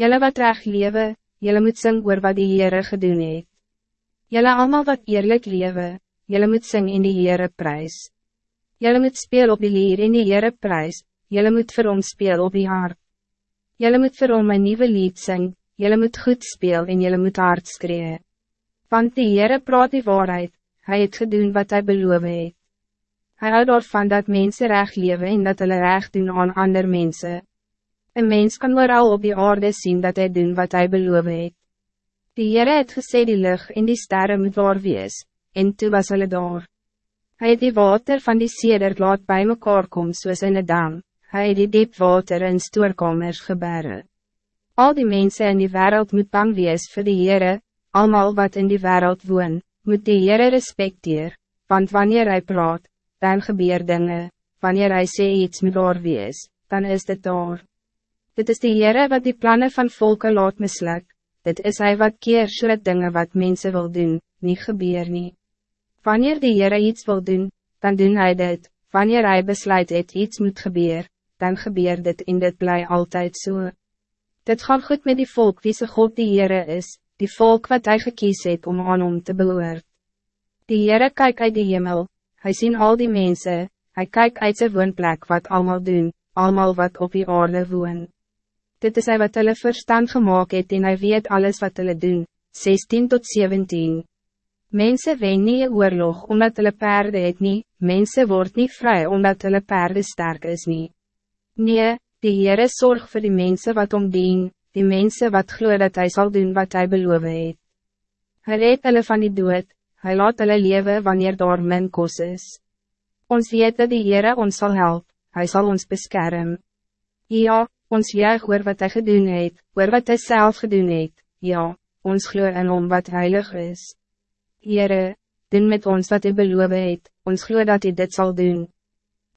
Jelle wat reg lewe, jelle moet sing oor wat die Heere gedoen het. Jelle allemaal wat eerlijk lewe, jelle moet sing in die Heere prijs. Jelle moet speel op die lier in die Heere prijs, jelle moet vir hom speel op die harp. Jelle moet vir hom een nieuwe lied sing, jelle moet goed speel en jelle moet hard skree. Want die Heere praat die waarheid, hij het gedoen wat hij beloof het. Hij houdt daarvan dat mensen recht leven en dat hulle recht doen aan ander mensen. Een mens kan al op die aarde zien dat hij doen wat hij beloof het. Die Heere het gesê die lucht en die sterren moet waar wees, en toe was hulle daar. Hij het die water van die seder laat bij mekaar kom soos in een dam, hy het die diep water in stoorkamers gebere. Al die mensen in die wereld moet bang wees voor die Heere, allemaal wat in die wereld woon, moet die Heere respecteer, want wanneer hij praat, dan gebeur dinge, wanneer hij sê iets moet daar wees, dan is dit daar. Dit is die Heere wat die plannen van volken laat misluk, dit is hij wat keer soort dinge wat mensen wil doen, niet gebeur nie. Wanneer die Heere iets wil doen, dan doen hij dit, wanneer hij besluit het iets moet gebeur, dan gebeur dit in dit blij altijd zo. So. Dit gaat goed met die volk wie se God die Heere is, die volk wat hij gekies het om aan hom te beloord. Die Heere kyk uit die hemel, hij zien al die mensen, hij kyk uit zijn woonplek wat allemaal doen, allemaal wat op die aarde woon. Dit is hy wat hulle verstand gemaakt het en hy weet alles wat hulle doen, 16 tot 17. Mensen wen nie een oorlog omdat hulle perde het nie, mense word niet vrij omdat hulle perde sterk is nie. Nee, die Heere zorg voor die mensen wat omdien, die mensen wat glo dat hij zal doen wat hij beloof het. Hy red hulle van die dood, hy laat hulle lewe wanneer daar min kos is. Ons weet dat die Heere ons zal helpen, hij zal ons beschermen. Ja, ons juig oor wat hij gedoen het, oor wat hij zelf gedoen het, ja, ons glo in om wat heilig is. Heere, doen met ons wat hy beloof het, ons glo dat hij dit zal doen.